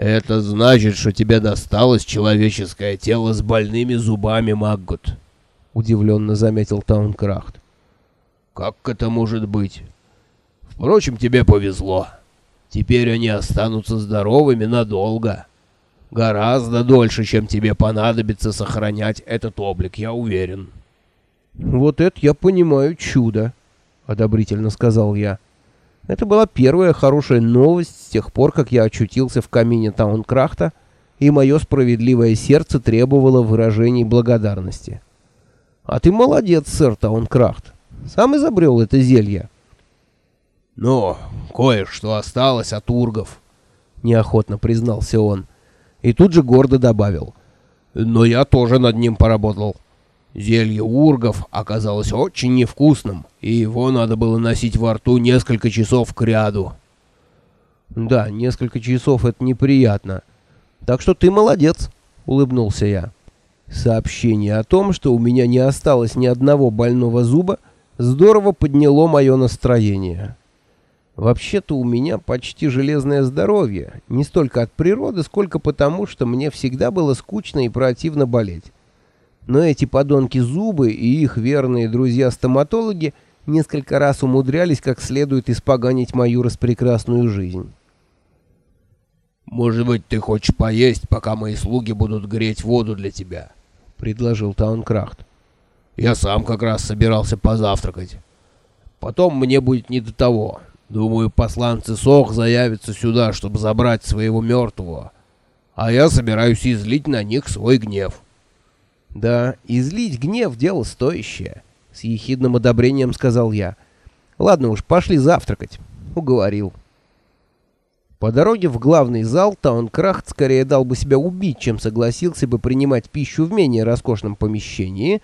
«Это значит, что тебе досталось человеческое тело с больными зубами, Маггот», — удивленно заметил Таункрахт. «Как это может быть? Впрочем, тебе повезло. Теперь они останутся здоровыми надолго. Гораздо дольше, чем тебе понадобится сохранять этот облик, я уверен». «Вот это я понимаю чудо», — одобрительно сказал я. Это была первая хорошая новость с тех пор, как я очутился в камине Таункрахта, и мое справедливое сердце требовало выражений благодарности. «А ты молодец, сэр Таункрахт. Сам изобрел это зелье». «Ну, кое-что осталось от ургов», — неохотно признался он. И тут же гордо добавил. «Но я тоже над ним поработал». Зелье ургов оказалось очень невкусным, и его надо было носить во рту несколько часов кряду. Да, несколько часов это неприятно. Так что ты молодец, улыбнулся я. Сообщение о том, что у меня не осталось ни одного больного зуба, здорово подняло мое настроение. Вообще-то у меня почти железное здоровье, не столько от природы, сколько потому, что мне всегда было скучно и противно болеть но эти подонки зубы и их верные друзья-стоматологи несколько раз умудрялись как следует испоганить мою распрекрасную жизнь. «Может быть, ты хочешь поесть, пока мои слуги будут греть воду для тебя?» — предложил Таункрахт. «Я сам как раз собирался позавтракать. Потом мне будет не до того. Думаю, посланцы Сох заявятся сюда, чтобы забрать своего мертвого, а я собираюсь излить на них свой гнев». Да, излить гнев — дело стоящее, — с ехидным одобрением сказал я. Ладно уж, пошли завтракать. Уговорил. По дороге в главный зал Таункрахт скорее дал бы себя убить, чем согласился бы принимать пищу в менее роскошном помещении.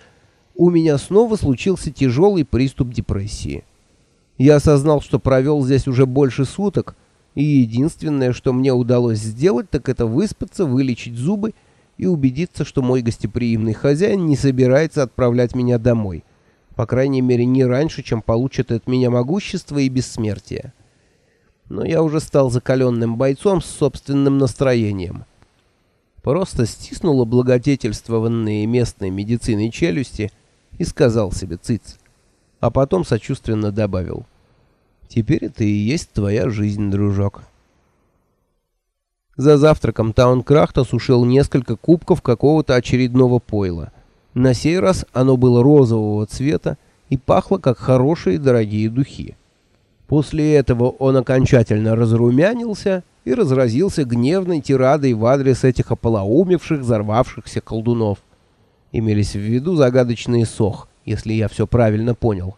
У меня снова случился тяжелый приступ депрессии. Я осознал, что провел здесь уже больше суток, и единственное, что мне удалось сделать, так это выспаться, вылечить зубы и убедиться, что мой гостеприимный хозяин не собирается отправлять меня домой. По крайней мере, не раньше, чем получит от меня могущество и бессмертие. Но я уже стал закаленным бойцом с собственным настроением. Просто стиснул облагодетельствованные местной медициной челюсти и сказал себе «цыц». А потом сочувственно добавил «Теперь это и есть твоя жизнь, дружок». За завтраком Таункрафт осушил несколько кубков какого-то очередного пойла. На сей раз оно было розового цвета и пахло как хорошие дорогие духи. После этого он окончательно разрумянился и разразился гневной тирадой в адрес этих ополоумевших, взорвавшихся колдунов. Имелись в виду загадочные сох, если я все правильно понял.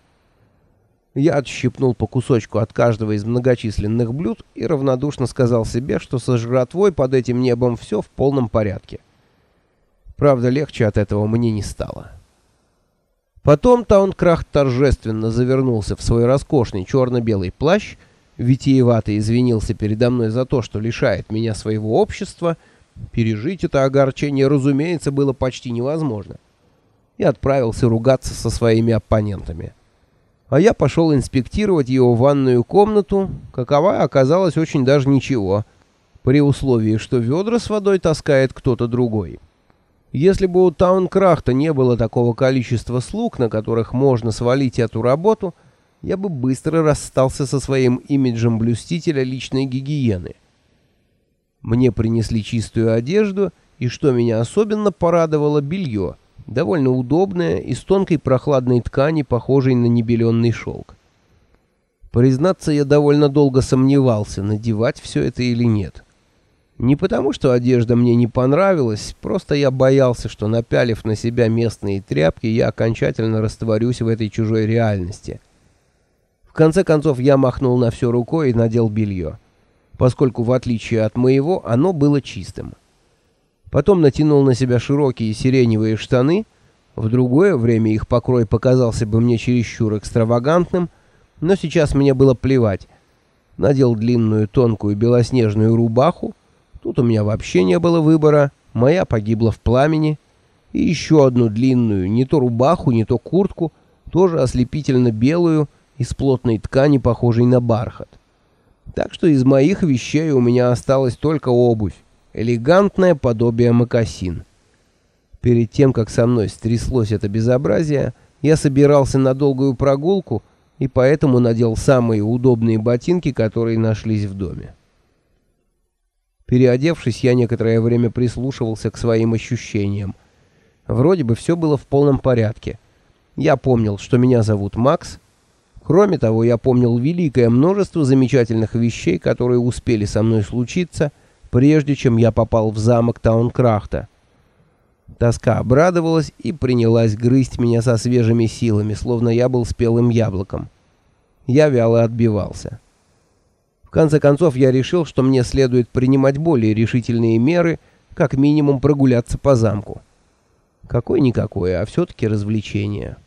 Я отщипнул по кусочку от каждого из многочисленных блюд и равнодушно сказал себе, что со жратвой под этим небом все в полном порядке. Правда, легче от этого мне не стало. Потом Таункрахт торжественно завернулся в свой роскошный черно-белый плащ, витиевато извинился передо мной за то, что лишает меня своего общества. Пережить это огорчение, разумеется, было почти невозможно. И отправился ругаться со своими оппонентами а я пошел инспектировать его ванную комнату, какова оказалась очень даже ничего, при условии, что ведра с водой таскает кто-то другой. Если бы у Таункрахта не было такого количества слуг, на которых можно свалить эту работу, я бы быстро расстался со своим имиджем блюстителя личной гигиены. Мне принесли чистую одежду, и что меня особенно порадовало, белье — довольно удобная, из тонкой прохладной ткани, похожей на небеленный шелк. Признаться, я довольно долго сомневался, надевать все это или нет. Не потому, что одежда мне не понравилась, просто я боялся, что, напялив на себя местные тряпки, я окончательно растворюсь в этой чужой реальности. В конце концов, я махнул на все рукой и надел белье, поскольку, в отличие от моего, оно было чистым. Потом натянул на себя широкие сиреневые штаны. В другое время их покрой показался бы мне чересчур экстравагантным, но сейчас мне было плевать. Надел длинную тонкую белоснежную рубаху. Тут у меня вообще не было выбора. Моя погибла в пламени. И еще одну длинную, не то рубаху, не то куртку, тоже ослепительно белую, из плотной ткани, похожей на бархат. Так что из моих вещей у меня осталась только обувь элегантное подобие мокасин. Перед тем, как со мной стряслось это безобразие, я собирался на долгую прогулку и поэтому надел самые удобные ботинки, которые нашлись в доме. Переодевшись, я некоторое время прислушивался к своим ощущениям. Вроде бы все было в полном порядке. Я помнил, что меня зовут Макс. Кроме того, я помнил великое множество замечательных вещей, которые успели со мной случиться, прежде чем я попал в замок Таункрахта. Тоска обрадовалась и принялась грызть меня со свежими силами, словно я был спелым яблоком. Я вяло отбивался. В конце концов, я решил, что мне следует принимать более решительные меры, как минимум прогуляться по замку. Какое-никакое, а все-таки развлечение.